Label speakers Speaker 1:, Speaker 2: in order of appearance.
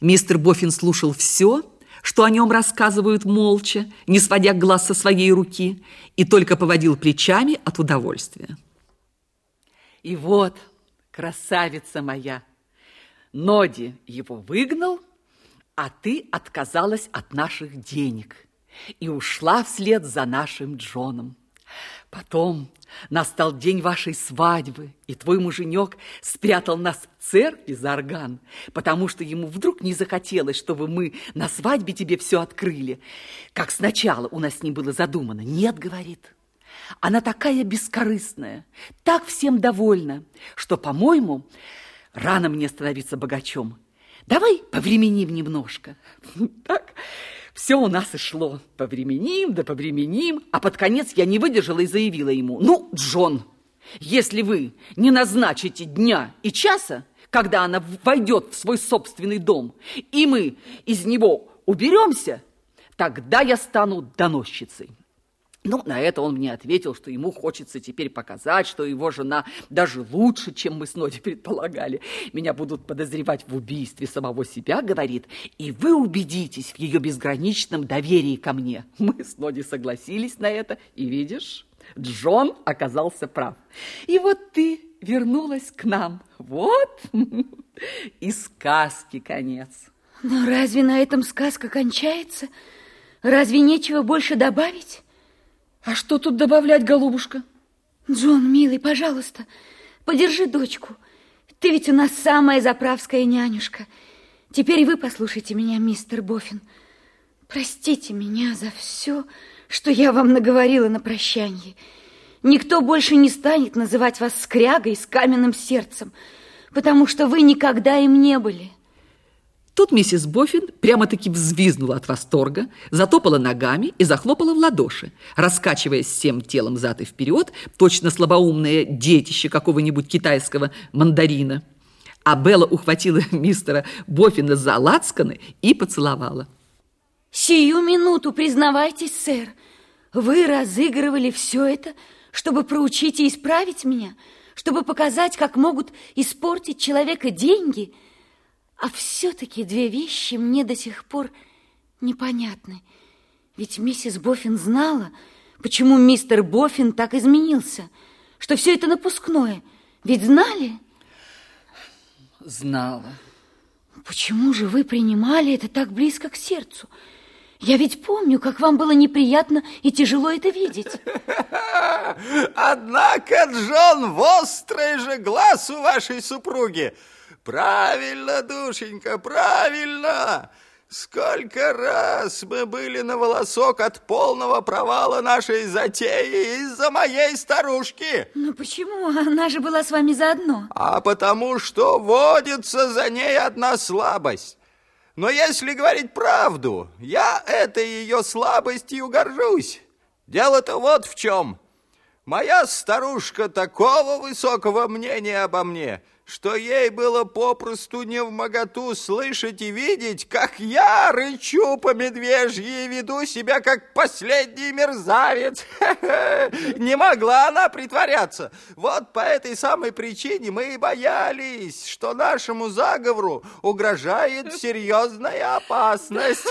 Speaker 1: Мистер Боффин слушал все, что о нем рассказывают молча, не сводя глаз со своей руки, и только поводил плечами от удовольствия.
Speaker 2: И вот, красавица моя, Ноди его выгнал, а ты отказалась от наших денег и ушла вслед за нашим Джоном. Потом настал день вашей свадьбы, и твой муженек спрятал нас в церкви за орган, потому что ему вдруг не захотелось, чтобы мы на свадьбе тебе все открыли, как сначала у нас ним было задумано. Нет, говорит, она такая бескорыстная, так всем довольна, что, по-моему, рано мне становиться богачом. Давай повременим немножко. Так, все у нас и шло. Повременим, да повременим. А под конец я не выдержала и заявила ему, ну, Джон, если вы не назначите дня и часа, когда она войдет в свой собственный дом, и мы из него уберемся, тогда я стану доносчицей. Ну, на это он мне ответил, что ему хочется теперь показать, что его жена даже лучше, чем мы с Ноди предполагали. Меня будут подозревать в убийстве самого себя, говорит, и вы убедитесь в ее безграничном доверии ко мне. Мы с Ноди согласились на это, и видишь, Джон оказался прав. И вот ты вернулась к нам. Вот и сказки конец.
Speaker 3: Но разве на этом сказка кончается? Разве нечего больше добавить?
Speaker 2: А что тут добавлять, голубушка?
Speaker 3: Джон, милый, пожалуйста, подержи дочку. Ты ведь у нас самая заправская нянюшка. Теперь вы послушайте меня, мистер Боффин. Простите меня за все, что я вам наговорила на прощанье. Никто больше не станет называть вас скрягой с каменным сердцем, потому что вы никогда им не были.
Speaker 1: Тут миссис Боффин прямо-таки взвизнула от восторга, затопала ногами и захлопала в ладоши, раскачиваясь всем телом зад и вперед, точно слабоумное детище какого-нибудь китайского мандарина. А Белла ухватила мистера Боффина за лацканы и поцеловала.
Speaker 3: Сию минуту, признавайтесь, сэр, вы разыгрывали все это, чтобы проучить и исправить меня, чтобы показать, как могут испортить человека деньги – а все-таки две вещи мне до сих пор непонятны. Ведь миссис Боффин знала, почему мистер Боффин так изменился, что все это напускное. Ведь знали?
Speaker 2: Знала.
Speaker 3: Почему же вы принимали это так близко к сердцу? Я ведь помню, как вам было неприятно и тяжело это видеть.
Speaker 4: Однако, Джон, в острый же глаз у вашей супруги Правильно, душенька, правильно! Сколько раз мы были на волосок от полного провала нашей затеи из-за моей старушки.
Speaker 3: Ну почему? Она же была с вами заодно.
Speaker 4: А потому что водится за ней одна слабость. Но если говорить правду, я этой ее слабостью горжусь. Дело-то вот в чем. Моя старушка такого высокого мнения обо мне, что ей было попросту не в моготу слышать и видеть, как я рычу по медвежьи и веду себя как последний мерзавец. Не могла она притворяться. Вот по этой самой причине мы и боялись, что нашему заговору угрожает серьезная опасность.